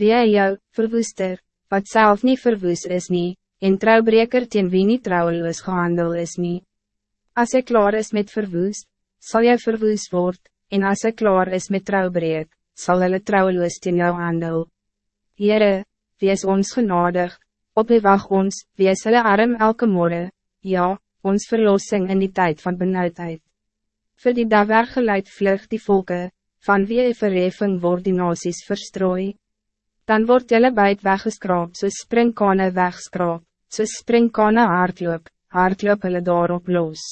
wie hy jou, verwoester, wat zelf niet verwoes is nie, en trouwbreker teen wie niet trouweloos gehandel is nie. As hy klaar is met verwoes, zal jy verwoes word, en as hy klaar is met trouwbreek, sal hulle trouweloos teen jou handel. Heere, wees ons genadig, op die wacht ons, wees hulle arm elke morgen, ja, ons verlossing in die tijd van benauwdheid. Voor die dag weggeleid vlug die volken, van wie een verheffing word die nasies verstrooi. Dan wordt jelle buit weggeskraap, soos springkane wegskraap, soos springkane hardloop, hardloop hulle daarop los.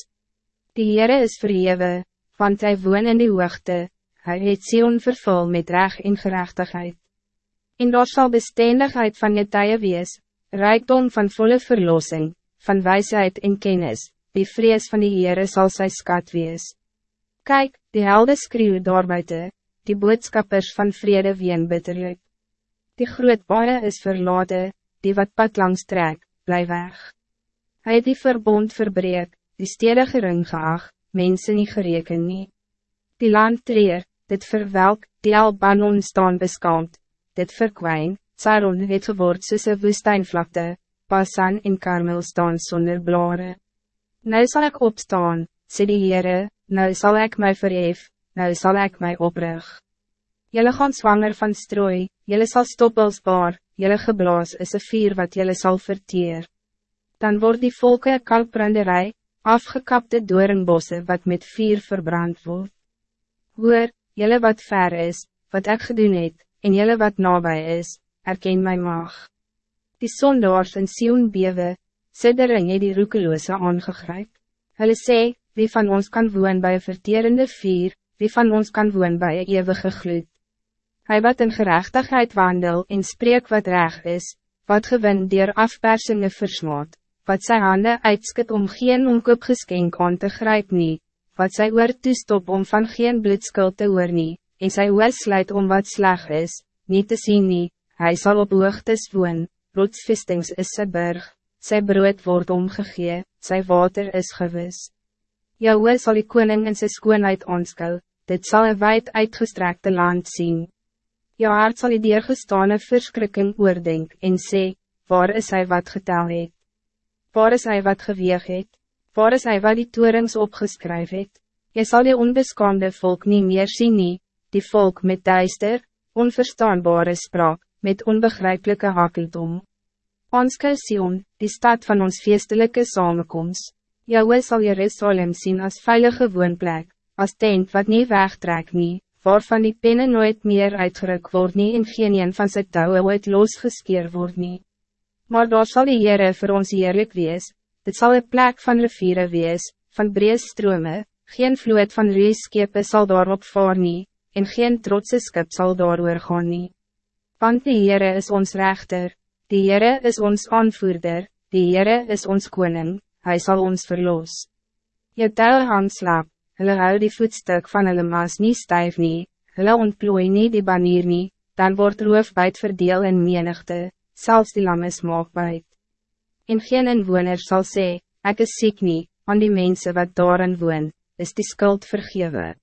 Die Heere is verhewe, want hij woon in die hoogte, hy het Sion vervul met reg en gerechtigheid. En daar sal bestendigheid van je tye wees, rijkdom van volle verlossing, van wijsheid en kennis, die vrees van die Heere zal sy skat wees. Kijk, die helde skreeuw daarbuiten, die boodschappers van vrede ween bitterlijk. Die groot baie is verlaten, die wat pad langs trek, bly weg. Hij het die verbond verbreek, die stede gering geag, mensen niet gereken nie. Die land treer, dit verwelk, die Albanon staan beskaamd, dit verkwijn, Saron het geword soos een woestijnvlakte, Pasan en Karmel staan zonder blare. Nou zal ik opstaan, sê die Heere, nou zal ik mij verhef, nou zal ik mij oprig. Jelle gaan zwanger van strooi, jelle zal stoppels baar, jelle geblaas is een vier wat jelle zal verteer. Dan wordt die volke een kalkbranderij, afgekapte doornbosse wat met vier verbrand wordt. Hoor, jelle wat ver is, wat ik gedoen het, en jelle wat nabij is, erken my mag. Die sondaars in Sion bewe, siddering het die roekeloose aangegryp. Hulle sê, wie van ons kan woon bij een verterende vier, wie van ons kan woon bij een eeuwige gloed. Hij wat in gerechtigheid wandel en spreek wat reg is, wat gewin dier afpersingen versmaat, wat zijn handen uitskit om geen omkoopgeskenk aan te grijpen nie, wat sy oor toestop om van geen bloedskuld te oor nie, en sy oor sluit om wat sleg is, niet te zien nie, hy sal op hoogtes woon, rotsvestings is sy berg, sy brood wordt omgegee, sy water is gewis. Jou oor sal die koning in sy skoonheid aanskou, dit zal een wijd uitgestrekte land zien. Jou hart sal die deurgestane verskrikking oordenk en sê, waar is hij wat getel het? Waar is hij wat geweeg het? Waar is hij wat die toerings opgeskryf het? Jy sal die onbeskaamde volk niet meer zien nie, die volk met duister, onverstaanbare spraak, met onbegrijpelijke hakeldom. Ons Sion, die stad van ons feestelijke samenkomst. Jou zal Jerusalem zien als veilige woonplek, als tent wat niet wegtrek nie, waarvan die penne nooit meer uitgeruk word nie en geen een van sy touwe ooit losgeskeer word nie. Maar daar zal die Heere vir ons eerlijk wees, dit zal een plek van riviere wees, van brees strome, geen vloed van reeskepe sal daarop vaar nie, en geen trotse skip sal daar gaan nie. Want die Heere is ons rechter, die Heere is ons aanvoerder, die Heere is ons koning, hij zal ons verlos. Je tel hang slaap, hulle hou die voetstuk van hulle maas nie stijf nie, hulle ontplooi nie die banier nie, dan wordt roofbuit verdeel in menigte, zelfs die lam is maakbuit. En geen inwoner zal sê, ek is ziek nie, aan die mensen wat daarin woon, is die skuld vergeven.